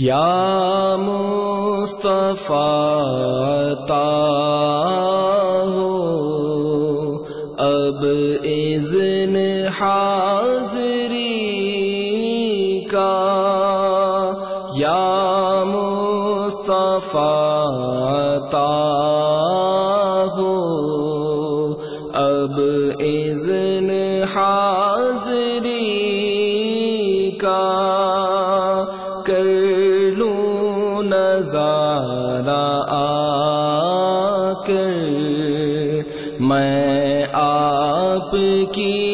یا مصطفیٰ ہو اب اذن حاضری کا۔ یا مصطفیٰ ہو اب اذن حاضری کا۔ کر نظارہ آ کر میں آپ کی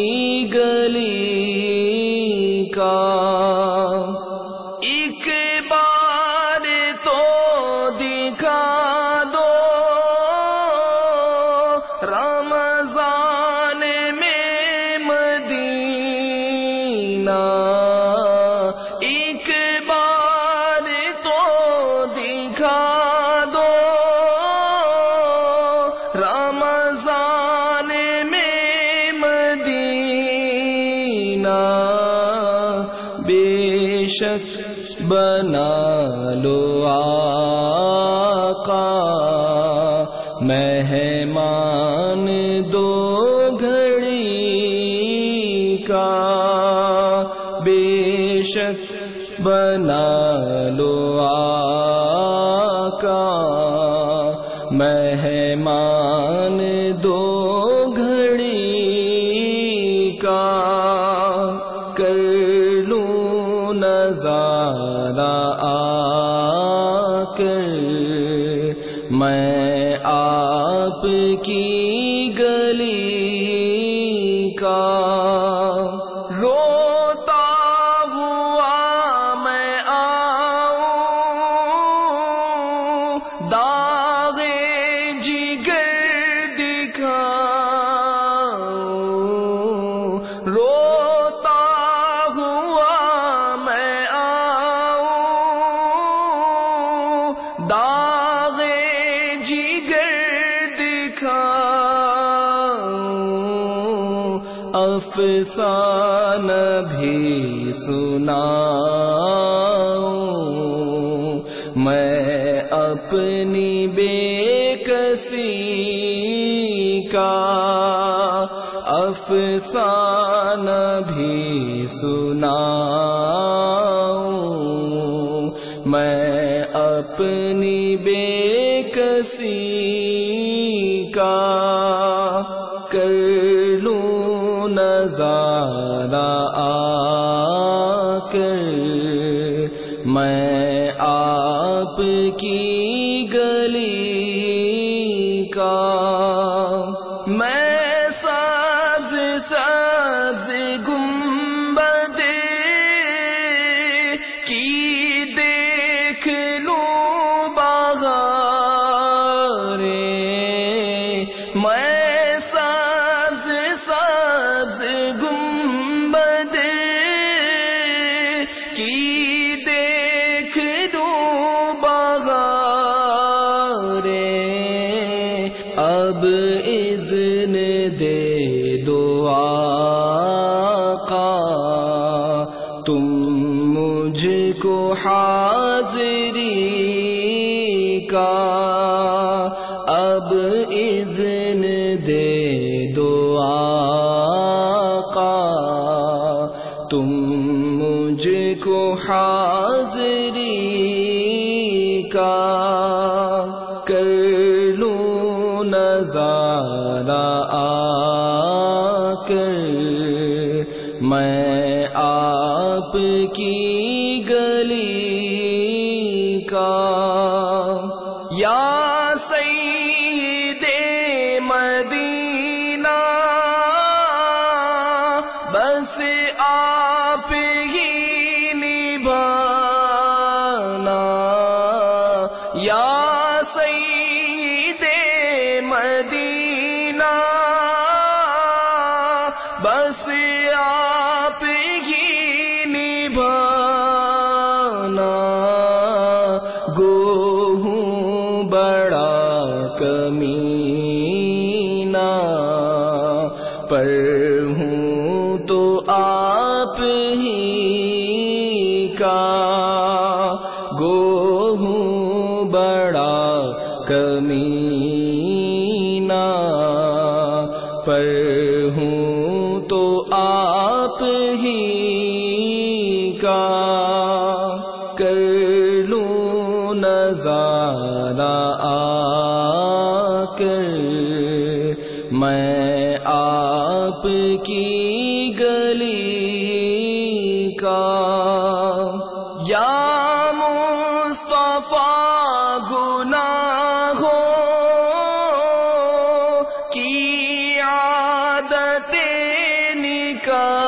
بنا لو آقا۔ مہمان دو گھڑی کا۔ بے شک بنا لو آقا۔ مہمان نظارہ آ کر میں آپ کی داغ جگر دکھاؤں افسان بھی سناؤں۔ میں اپنی بے کسی کا افسان بھی سناؤں۔ بے کسی کا کر لوں نظارہ آ کر میں آپ کی تم مجھ کو حاضری کا اب اذن دے دو آقا تم مجھ کو حاضری کا کر لوں نظارہ میں آپ کی گلی کا۔ یا سید مدینہ بس آپ ہی آپ ہی کا گو ہوں بڑا کمینہ پر ہوں تو آپ ہی کا کر لوں نظارہ گلی کا۔ یا مصطفیٰ گنا ہو کی عادت نکالو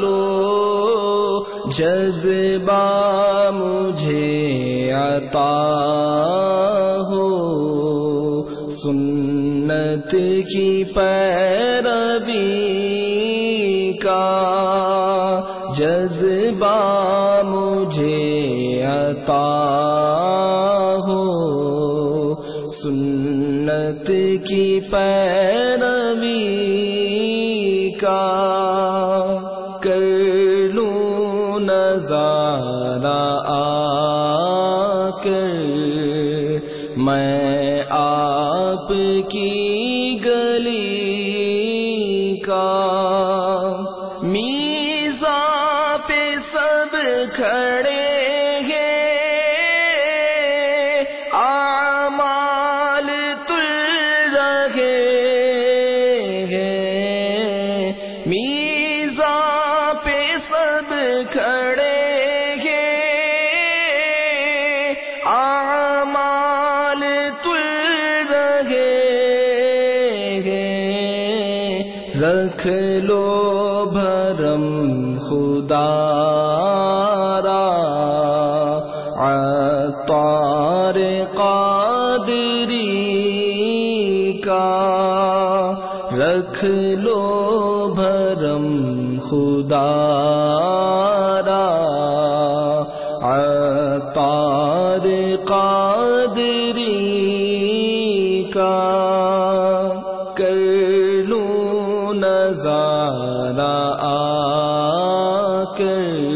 لو جذبہ مجھے عطا ہو۔ سنت کی پیروی کا کا کر لوں نظارہ آ کر۔ میں آپ کی گلی کا میزا پہ سب کھڑے میزا پہ سب کھڑے ہیں۔ اعمال تل رہے ہیں۔ رکھ لو بھرم خدا را۔ عطار قادری کا رکھ لو بھرم خدا را۔ عطار قادری کا کر لوں نظارہ آ کر۔